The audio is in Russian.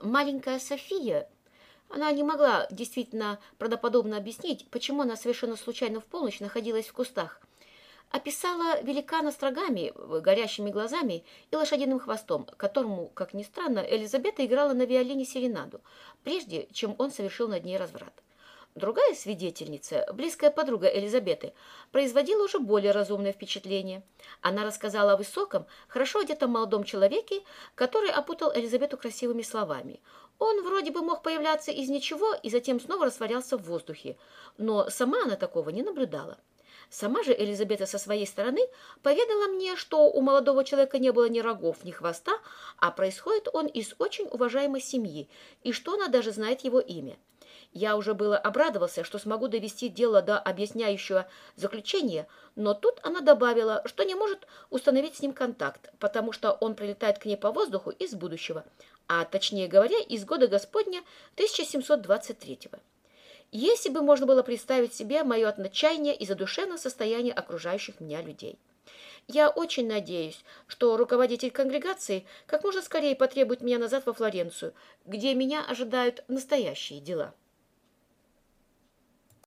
Маленькая София, она не могла действительно правдоподобно объяснить, почему она совершенно случайно в полночь находилась в кустах, описала великана с рогами, горящими глазами и лошадиным хвостом, которому, как ни странно, Элизабета играла на виолине серенаду, прежде чем он совершил над ней разврат. Другая свидетельница, близкая подруга Элизабеты, производила уже более разумное впечатление. Она рассказала о высоком, хорошо одетом молодом человеке, который опутал Элизабету красивыми словами. Он вроде бы мог появляться из ничего и затем снова растворялся в воздухе, но сама она такого не наблюдала. Сама же Элизабета со своей стороны поведала мне, что у молодого человека не было ни рогов, ни хвоста, а происходит он из очень уважаемой семьи, и что она даже знает его имя. Я уже было обрадовался, что смогу довести дело до объясняющего заключения, но тут она добавила, что не может установить с ним контакт, потому что он прилетает к ней по воздуху из будущего, а точнее говоря, из года Господня 1723 -го. Если бы можно было представить себе мое отчаяние и задушевное состояние окружающих меня людей. Я очень надеюсь, что руководитель конгрегации как можно скорее потребует меня назад во Флоренцию, где меня ожидают настоящие дела.